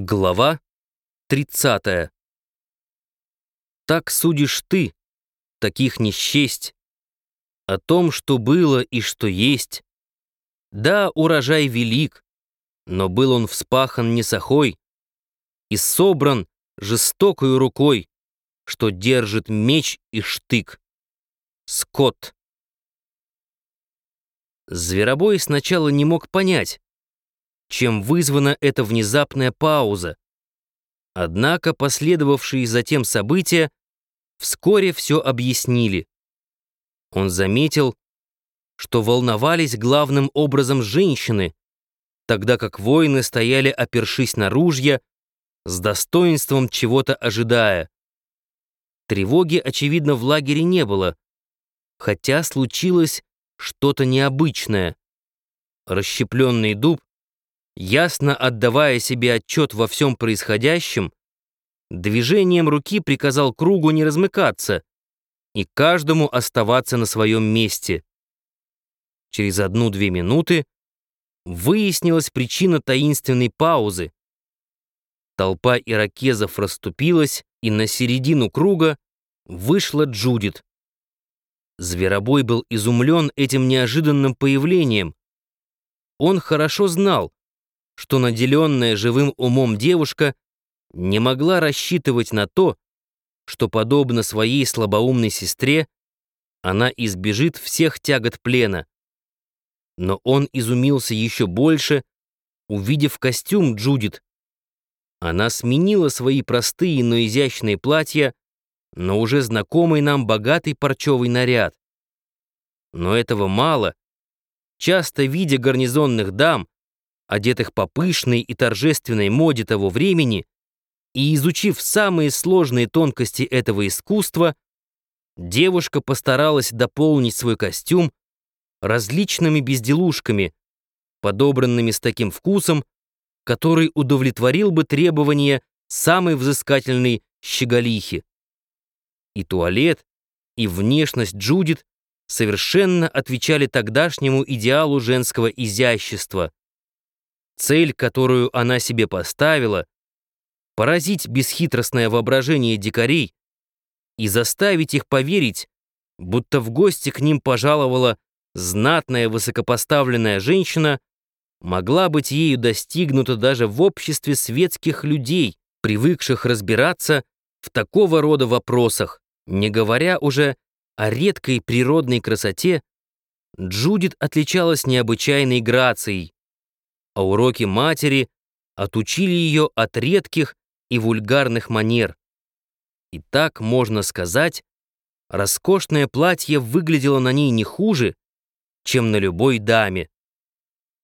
Глава 30. Так судишь ты, таких не счесть, О том, что было и что есть. Да, урожай велик, но был он вспахан не сахой И собран жестокою рукой, Что держит меч и штык. Скотт. Зверобой сначала не мог понять, чем вызвана эта внезапная пауза. Однако последовавшие затем события вскоре все объяснили. Он заметил, что волновались главным образом женщины, тогда как воины стояли, опершись на ружья, с достоинством чего-то ожидая. Тревоги, очевидно, в лагере не было, хотя случилось что-то необычное. Расщепленный дуб Ясно отдавая себе отчет во всем происходящем, движением руки приказал кругу не размыкаться и каждому оставаться на своем месте. Через одну-две минуты выяснилась причина таинственной паузы. Толпа иракезов расступилась, и на середину круга вышла Джудит. Зверобой был изумлен этим неожиданным появлением. Он хорошо знал, что наделенная живым умом девушка не могла рассчитывать на то, что, подобно своей слабоумной сестре, она избежит всех тягот плена. Но он изумился еще больше, увидев костюм Джудит. Она сменила свои простые, но изящные платья на уже знакомый нам богатый парчевый наряд. Но этого мало. Часто видя гарнизонных дам, одетых по пышной и торжественной моде того времени, и изучив самые сложные тонкости этого искусства, девушка постаралась дополнить свой костюм различными безделушками, подобранными с таким вкусом, который удовлетворил бы требования самой взыскательной щеголихи. И туалет, и внешность Джудит совершенно отвечали тогдашнему идеалу женского изящества, Цель, которую она себе поставила, поразить бесхитростное воображение дикарей и заставить их поверить, будто в гости к ним пожаловала знатная высокопоставленная женщина, могла быть ею достигнута даже в обществе светских людей, привыкших разбираться в такого рода вопросах, не говоря уже о редкой природной красоте, Джудит отличалась необычайной грацией, а уроки матери отучили ее от редких и вульгарных манер. И так, можно сказать, роскошное платье выглядело на ней не хуже, чем на любой даме.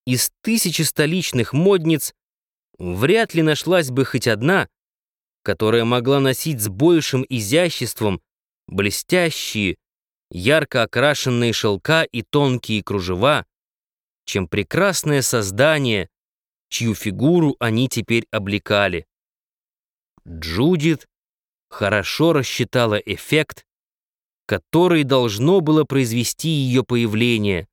Из тысячи столичных модниц вряд ли нашлась бы хоть одна, которая могла носить с большим изяществом блестящие, ярко окрашенные шелка и тонкие кружева, чем прекрасное создание, чью фигуру они теперь облекали. Джудит хорошо рассчитала эффект, который должно было произвести ее появление.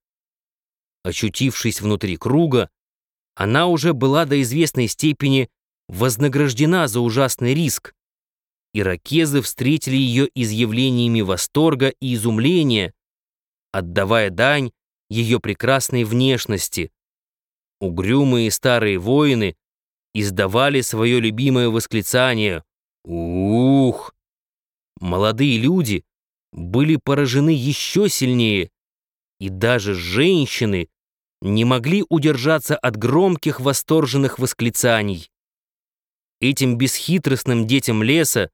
Очутившись внутри круга, она уже была до известной степени вознаграждена за ужасный риск. Иракезы встретили ее изъявлениями восторга и изумления, отдавая дань ее прекрасной внешности. Угрюмые старые воины издавали свое любимое восклицание «Ух!». Молодые люди были поражены еще сильнее, и даже женщины не могли удержаться от громких восторженных восклицаний. Этим бесхитростным детям леса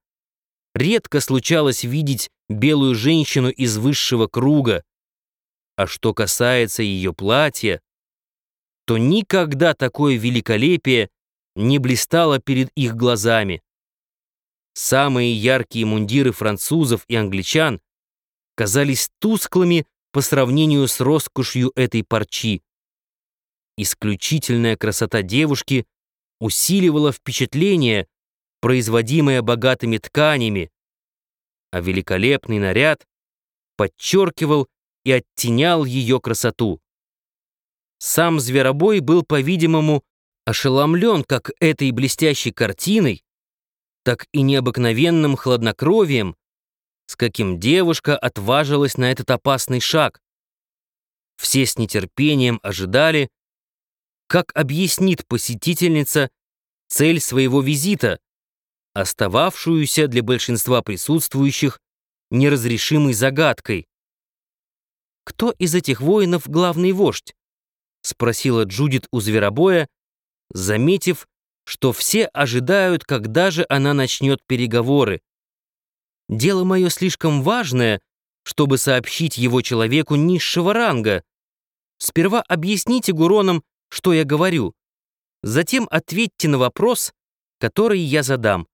редко случалось видеть белую женщину из высшего круга, а что касается ее платья, то никогда такое великолепие не блистало перед их глазами. Самые яркие мундиры французов и англичан казались тусклыми по сравнению с роскошью этой парчи. Исключительная красота девушки усиливала впечатление, производимое богатыми тканями, а великолепный наряд подчеркивал и оттенял ее красоту. Сам зверобой был, по-видимому, ошеломлен как этой блестящей картиной, так и необыкновенным хладнокровием, с каким девушка отважилась на этот опасный шаг. Все с нетерпением ожидали, как объяснит посетительница цель своего визита, остававшуюся для большинства присутствующих неразрешимой загадкой. «Кто из этих воинов главный вождь?» — спросила Джудит у зверобоя, заметив, что все ожидают, когда же она начнет переговоры. «Дело мое слишком важное, чтобы сообщить его человеку низшего ранга. Сперва объясните Гуронам, что я говорю. Затем ответьте на вопрос, который я задам.